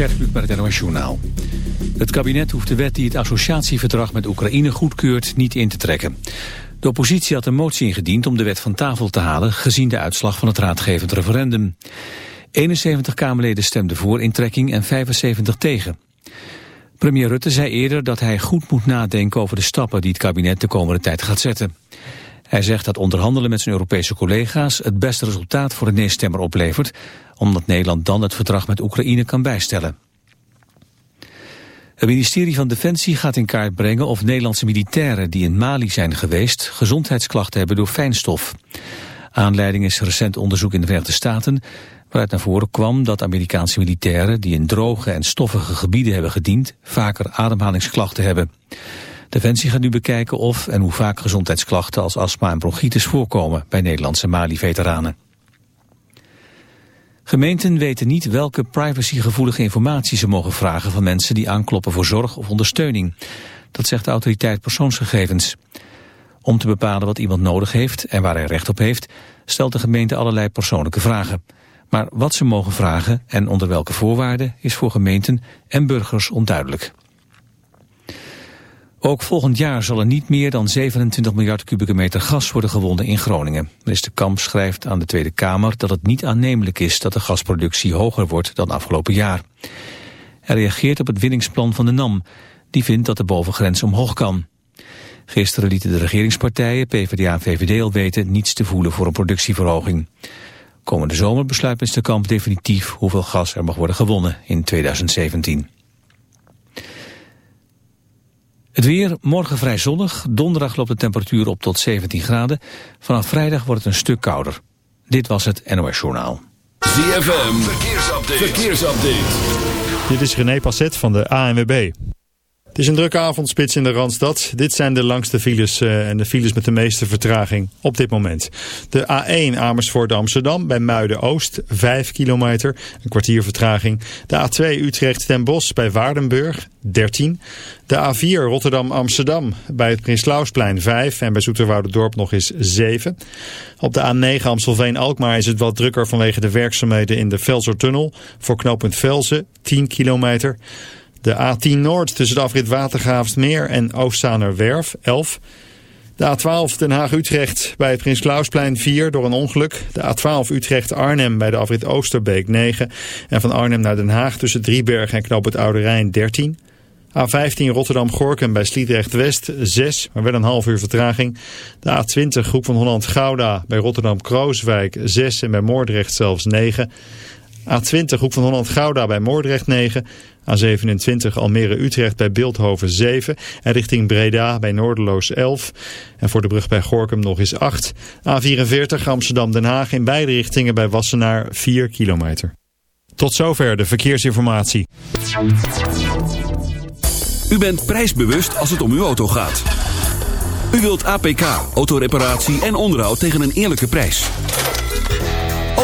Gert Kluk met het NOS. Het kabinet hoeft de wet die het associatieverdrag met Oekraïne goedkeurt niet in te trekken. De oppositie had een motie ingediend om de wet van tafel te halen... gezien de uitslag van het raadgevend referendum. 71 Kamerleden stemden voor intrekking en 75 tegen. Premier Rutte zei eerder dat hij goed moet nadenken over de stappen... die het kabinet de komende tijd gaat zetten. Hij zegt dat onderhandelen met zijn Europese collega's... het beste resultaat voor de nee-stemmer oplevert... omdat Nederland dan het verdrag met Oekraïne kan bijstellen. Het ministerie van Defensie gaat in kaart brengen of Nederlandse militairen die in Mali zijn geweest gezondheidsklachten hebben door fijnstof. Aanleiding is recent onderzoek in de Verenigde Staten waaruit naar voren kwam dat Amerikaanse militairen die in droge en stoffige gebieden hebben gediend vaker ademhalingsklachten hebben. Defensie gaat nu bekijken of en hoe vaak gezondheidsklachten als astma en bronchitis voorkomen bij Nederlandse Mali-veteranen. Gemeenten weten niet welke privacygevoelige informatie ze mogen vragen van mensen die aankloppen voor zorg of ondersteuning. Dat zegt de autoriteit persoonsgegevens. Om te bepalen wat iemand nodig heeft en waar hij recht op heeft, stelt de gemeente allerlei persoonlijke vragen. Maar wat ze mogen vragen en onder welke voorwaarden is voor gemeenten en burgers onduidelijk. Ook volgend jaar zal er niet meer dan 27 miljard kubieke meter gas worden gewonnen in Groningen. Minister Kamp schrijft aan de Tweede Kamer dat het niet aannemelijk is dat de gasproductie hoger wordt dan afgelopen jaar. Hij reageert op het winningsplan van de NAM. Die vindt dat de bovengrens omhoog kan. Gisteren lieten de regeringspartijen, PvdA en VVD al weten niets te voelen voor een productieverhoging. Komende zomer besluit minister Kamp definitief hoeveel gas er mag worden gewonnen in 2017. Het weer, morgen vrij zonnig. Donderdag loopt de temperatuur op tot 17 graden. Vanaf vrijdag wordt het een stuk kouder. Dit was het NOS Journaal. ZFM, verkeersupdate. verkeersupdate. Dit is René Passet van de ANWB. Het is een drukke avondspits in de Randstad. Dit zijn de langste files uh, en de files met de meeste vertraging op dit moment. De A1 Amersfoort Amsterdam bij Muiden-Oost, 5 kilometer, een kwartier vertraging. De A2 Utrecht Den Bosch bij Waardenburg, 13. De A4 Rotterdam-Amsterdam bij het Prins Klausplein 5 en bij Dorp nog eens 7. Op de A9 Amstelveen-Alkmaar is het wat drukker vanwege de werkzaamheden in de Velsertunnel. Voor knooppunt Velzen, 10 kilometer. De A10 Noord tussen de afrit Watergraafsmeer en Oostzaanerwerf 11. De A12 Den Haag-Utrecht bij het Prins Klausplein 4 door een ongeluk. De A12 Utrecht-Arnhem bij de afrit Oosterbeek 9. En van Arnhem naar Den Haag tussen Driebergen en Knoop het Oude Rijn 13. A15 Rotterdam-Gorkum bij Sliedrecht-West 6, maar wel een half uur vertraging. De A20 Groep van Holland-Gouda bij Rotterdam-Krooswijk 6 en bij Moordrecht zelfs 9. A20 Hoek van Holland-Gouda bij Moordrecht 9. A27 Almere-Utrecht bij Beeldhoven 7. En richting Breda bij Noorderloos 11. En voor de brug bij Gorkum nog eens 8. A44 Amsterdam-Den Haag in beide richtingen bij Wassenaar 4 kilometer. Tot zover de verkeersinformatie. U bent prijsbewust als het om uw auto gaat. U wilt APK, autoreparatie en onderhoud tegen een eerlijke prijs.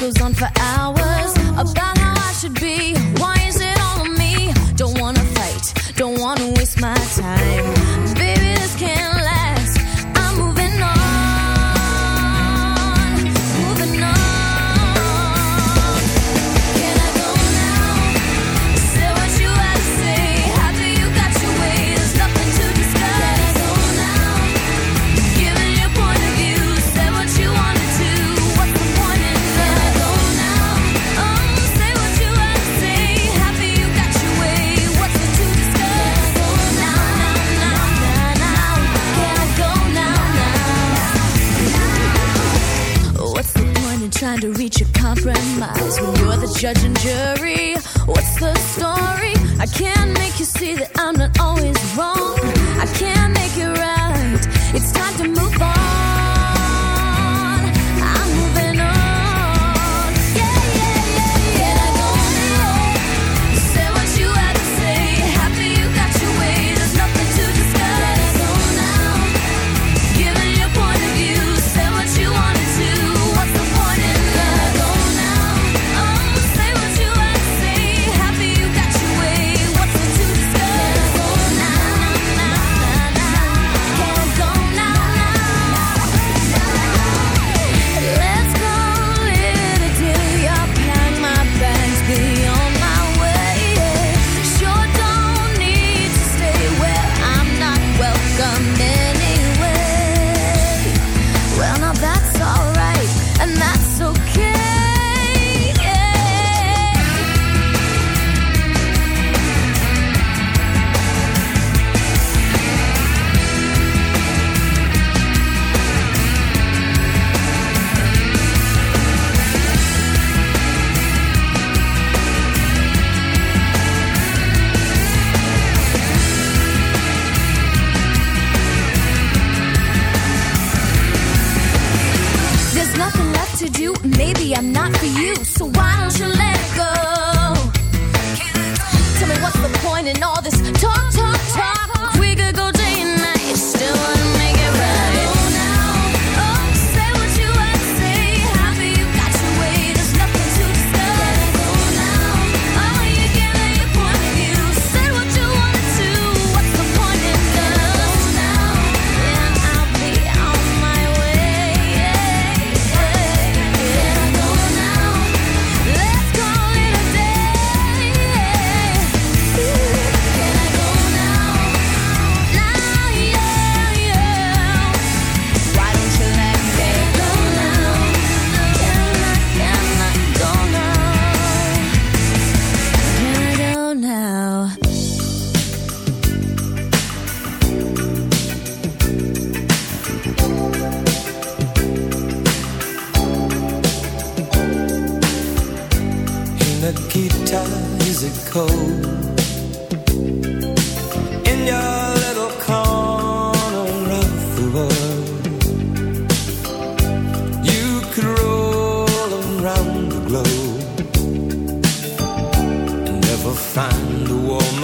goes on for hours.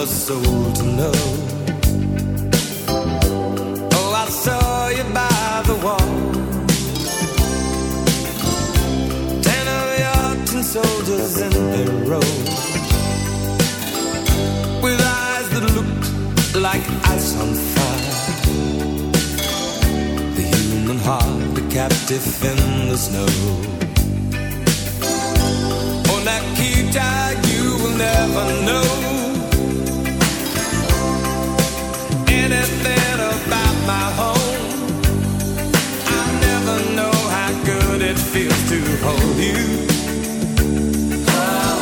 soul's below. Oh, I saw you by the wall. Ten of your soldiers in their row. With eyes that looked like on fire. The human heart, a captive in the snow. Oh, on that you will never know anything about my home. I never know how good it feels to hold you. Oh,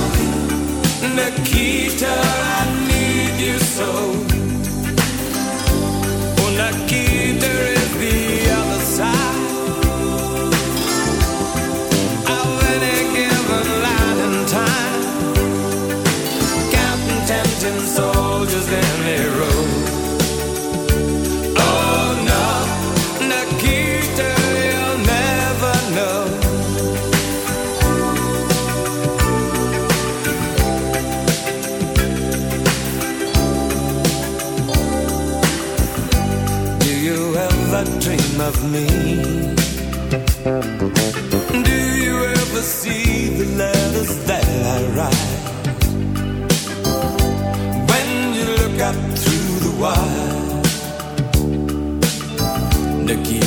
Nikita.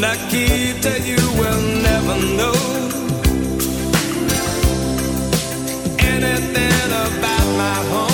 Nakita, you will never know anything about my home.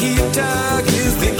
Nikita, is the